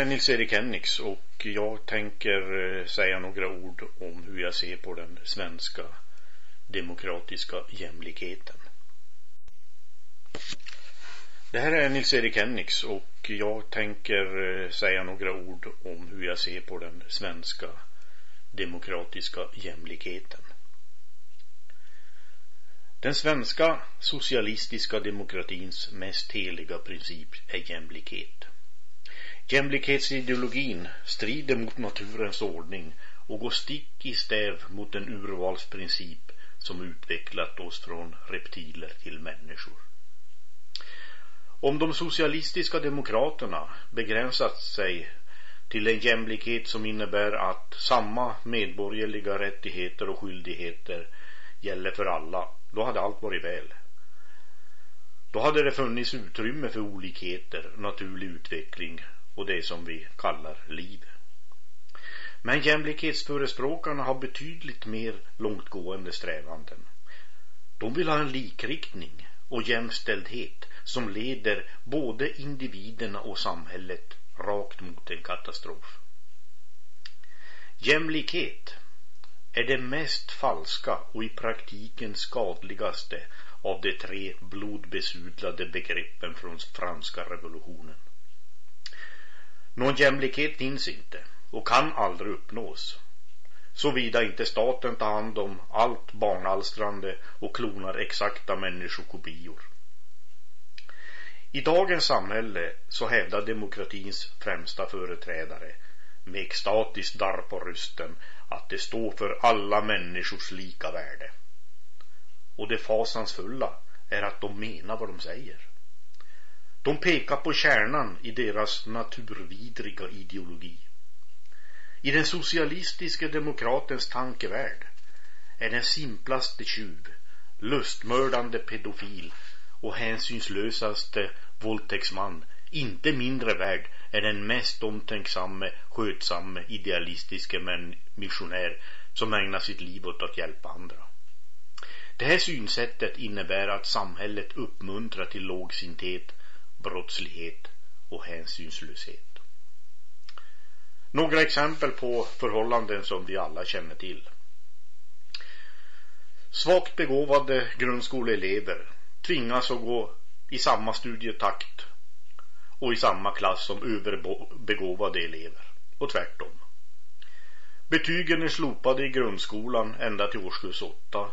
är Nils-Erik Hennix och jag tänker eh, säga några ord om hur jag ser på den svenska demokratiska jämlikheten. Det här är Nils-Erik Hennix och jag tänker eh, säga några ord om hur jag ser på den svenska demokratiska jämlikheten. Den svenska socialistiska demokratins mest heliga princip är jämlikhet. Jämlikhetsideologin strider mot naturens ordning och går stick i stäv mot den urvalsprincip som utvecklat oss från reptiler till människor. Om de socialistiska demokraterna begränsat sig till en jämlikhet som innebär att samma medborgerliga rättigheter och skyldigheter gäller för alla, då hade allt varit väl. Då hade det funnits utrymme för olikheter, naturlig utveckling och det som vi kallar liv. Men jämlikhetsförespråkarna har betydligt mer långtgående strävanden. De vill ha en likriktning och jämställdhet som leder både individerna och samhället rakt mot en katastrof. Jämlikhet är det mest falska och i praktiken skadligaste av de tre blodbesudlade begreppen från franska revolutionen. Någon jämlikhet finns inte och kan aldrig uppnås. Såvida inte staten tar hand om allt barnalstrande och klonar exakta människokopior. I dagens samhälle så hävdar demokratins främsta företrädare med extatiskt darr på rösten att det står för alla människors lika värde. Och det fasansfulla är att de menar vad de säger. De pekar på kärnan i deras naturvidriga ideologi. I den socialistiska demokratens tankevärld är den simplaste tjuv, lustmördande pedofil och hänsynslösaste våldtäktsman inte mindre värd än den mest omtänksamme, skötsamme, idealistiske men missionär som ägnar sitt liv åt att hjälpa andra. Det här synsättet innebär att samhället uppmuntrar till lågsinthet, brottslighet och hänsynslöshet. Några exempel på förhållanden som vi alla känner till. Svagt begåvade grundskoleelever tvingas att gå i samma studietakt och i samma klass som överbegåvade elever och tvärtom. Betygen är slopade i grundskolan ända till årskurs 8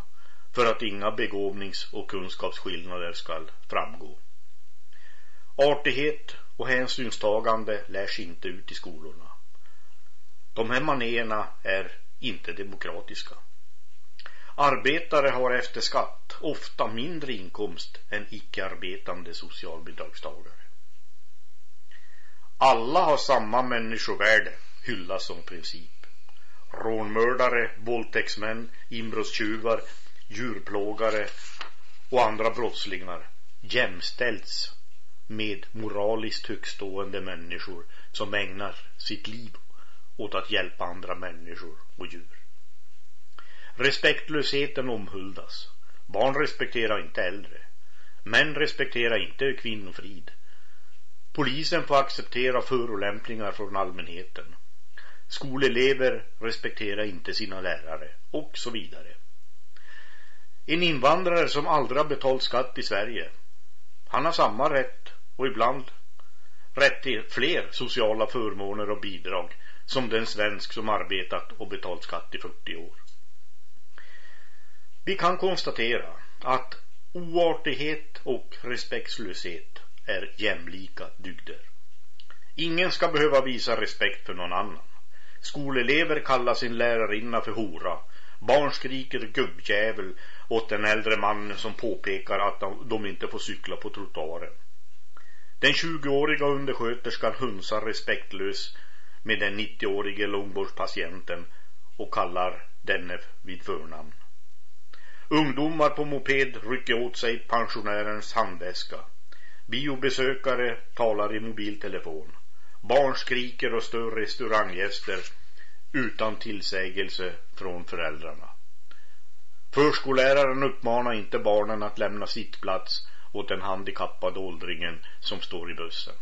för att inga begåvnings- och kunskapsskillnader ska framgå. Artighet och hänsynstagande lärs inte ut i skolorna. De här manéerna är inte demokratiska. Arbetare har efter skatt ofta mindre inkomst än icke-arbetande socialbidragstagare. Alla har samma människovärde hyllas som princip. Rånmördare, våldtäktsmän, inbrottstjuvar, djurplågare och andra brottslingar jämställs med moraliskt högstående människor som ägnar sitt liv åt att hjälpa andra människor och djur. Respektlösheten omhuldas. Barn respekterar inte äldre. Män respekterar inte kvinnofrid. Polisen får acceptera förolämpningar från allmänheten. Skolelever respekterar inte sina lärare och så vidare. En invandrare som aldrig har betalt skatt i Sverige. Han har samma rätt och ibland rätt till fler sociala förmåner och bidrag som den svensk som arbetat och betalt skatt i 40 år. Vi kan konstatera att oartighet och respektlöshet är jämlika dygder. Ingen ska behöva visa respekt för någon annan. Skolelever kallar sin lärarinna för hora. Barn skriker gubbjävel åt den äldre mannen som påpekar att de inte får cykla på trottoaren. Den 20-åriga undersköterskan hunsar respektlös med den 90-årige långvårdspatienten och kallar denne vid förnamn. Ungdomar på moped rycker åt sig pensionärens handväska. Biobesökare talar i mobiltelefon. Barn skriker och stör restauranggäster utan tillsägelse från föräldrarna. Förskolläraren uppmanar inte barnen att lämna sittplats åt den handikappade åldringen som står i bussen.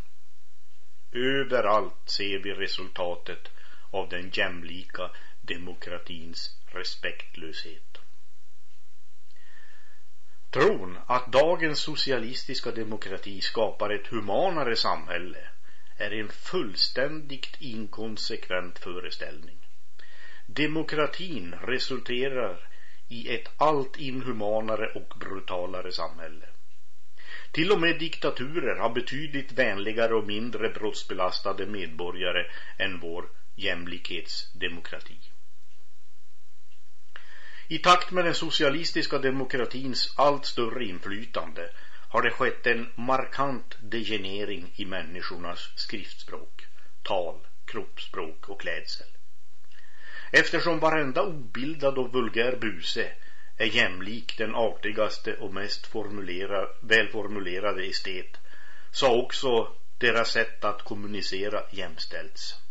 Överallt ser vi resultatet av den jämlika demokratins respektlöshet. Tron att dagens socialistiska demokrati skapar ett humanare samhälle är en fullständigt inkonsekvent föreställning. Demokratin resulterar i ett allt inhumanare och brutalare samhälle. Till och med diktaturer har betydligt vänligare och mindre brottsbelastade medborgare än vår jämlikhetsdemokrati. I takt med den socialistiska demokratins allt större inflytande har det skett en markant degenering i människornas skriftspråk, tal, kroppsspråk och klädsel. Eftersom varenda obildad och vulgär buse är jämlik den artigaste och mest välformulerade estet så har också deras sätt att kommunicera jämställts.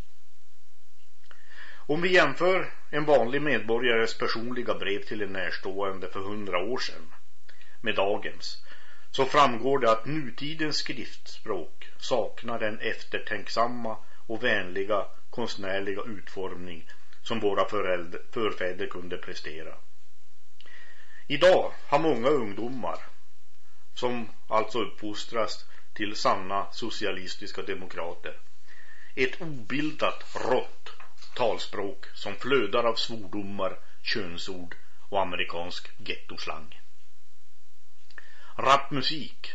Om vi jämför en vanlig medborgares personliga brev till en närstående för hundra år sedan med dagens så framgår det att nutidens skriftspråk saknar den eftertänksamma och vänliga konstnärliga utformning som våra förfäder kunde prestera. Idag har många ungdomar som alltså uppfostras till sanna socialistiska demokrater ett obildat rått talspråk som flödar av svordomar, könsord och amerikansk gettoslang. Rapmusik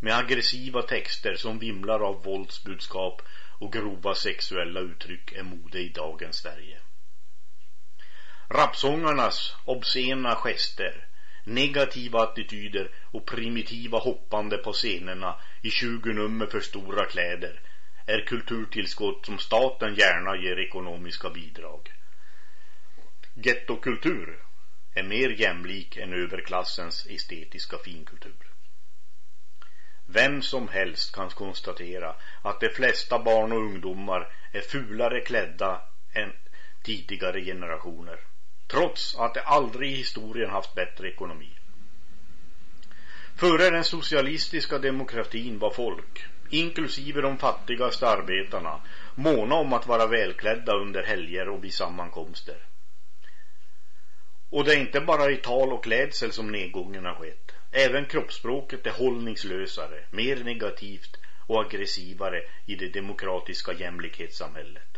med aggressiva texter som vimlar av våldsbudskap och grova sexuella uttryck är mode i dagens Sverige. Rapsångarnas obscena gester, negativa attityder och primitiva hoppande på scenerna i 20 nummer för stora kläder är kulturtillskott som staten gärna ger ekonomiska bidrag. Gettokultur är mer jämlik än överklassens estetiska finkultur. Vem som helst kan konstatera att de flesta barn och ungdomar är fulare klädda än tidigare generationer. Trots att de aldrig i historien haft bättre ekonomi. Före den socialistiska demokratin var folk, inklusive de fattigaste arbetarna, måna om att vara välklädda under helger och vid sammankomster. Och det är inte bara i tal och klädsel som nedgången har skett. Även kroppsspråket är hållningslösare, mer negativt och aggressivare i det demokratiska jämlikhetssamhället.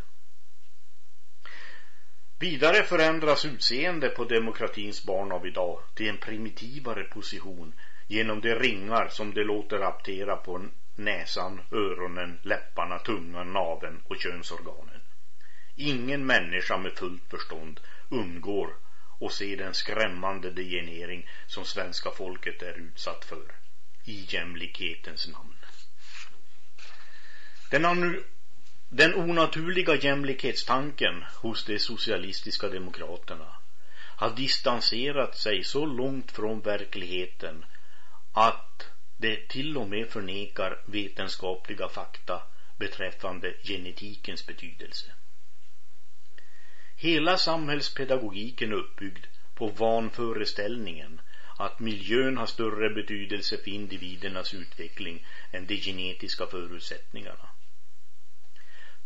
Vidare förändras utseende på demokratins barn av idag till en primitivare position genom de ringar som de låter aptera på näsan, öronen, läpparna, tungan, naven och könsorganen. Ingen människa med fullt förstånd undgår och se den skrämmande degenering som svenska folket är utsatt för i jämlikhetens namn. Den, den onaturliga jämlikhetstanken hos de socialistiska demokraterna har distanserat sig så långt från verkligheten att det till och med förnekar vetenskapliga fakta beträffande genetikens betydelse. Hela samhällspedagogiken är uppbyggd på vanföreställningen att miljön har större betydelse för individernas utveckling än de genetiska förutsättningarna.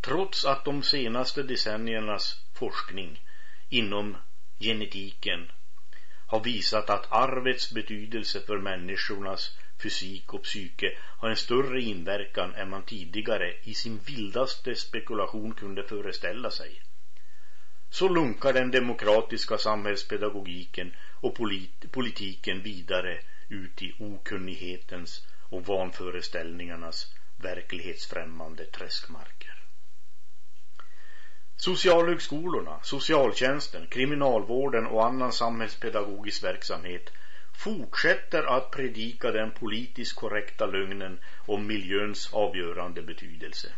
Trots att de senaste decenniernas forskning inom genetiken har visat att arvets betydelse för människornas fysik och psyke har en större inverkan än man tidigare i sin vildaste spekulation kunde föreställa sig så lunkar den demokratiska samhällspedagogiken och polit politiken vidare ut i okunnighetens och vanföreställningarnas verklighetsfrämmande träskmarker. Socialhögskolorna, socialtjänsten, kriminalvården och annan samhällspedagogisk verksamhet fortsätter att predika den politiskt korrekta lögnen om miljöns avgörande betydelse.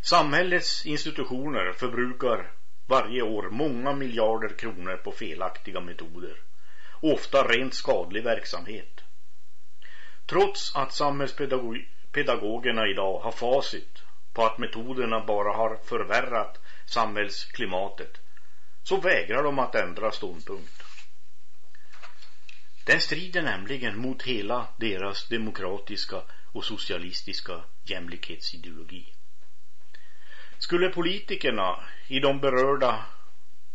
Samhällets institutioner förbrukar varje år många miljarder kronor på felaktiga metoder. Ofta rent skadlig verksamhet. Trots att samhällspedagogerna idag har facit på att metoderna bara har förvärrat samhällsklimatet så vägrar de att ändra ståndpunkt. Den strider nämligen mot hela deras demokratiska och socialistiska jämlikhetsideologi. Skulle politikerna i de berörda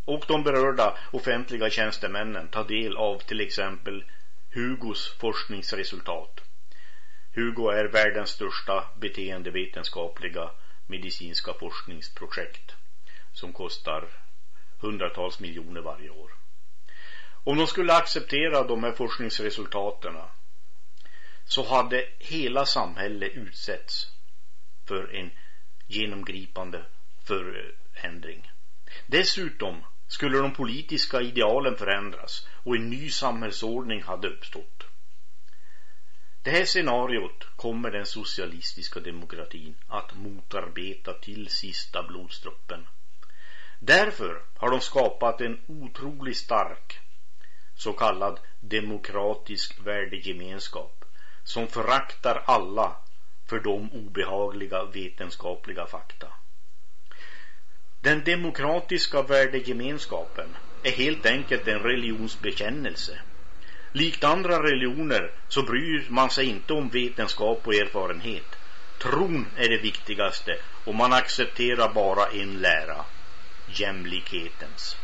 och de berörda offentliga tjänstemännen ta del av till exempel Hugos forskningsresultat. Hugo är världens största beteendevetenskapliga medicinska forskningsprojekt som kostar hundratals miljoner varje år. Om de skulle acceptera de här forskningsresultaten så hade hela samhället utsätts för en genomgripande förändring. Dessutom skulle de politiska idealen förändras och en ny samhällsordning hade uppstått. Det här scenariot kommer den socialistiska demokratin att motarbeta till sista blodsdroppen. Därför har de skapat en otroligt stark så kallad demokratisk värdegemenskap som föraktar alla för de obehagliga vetenskapliga fakta. Den demokratiska värdegemenskapen är helt enkelt en religionsbekännelse. Likt andra religioner så bryr man sig inte om vetenskap och erfarenhet. Tron är det viktigaste och man accepterar bara en lära, jämlikhetens.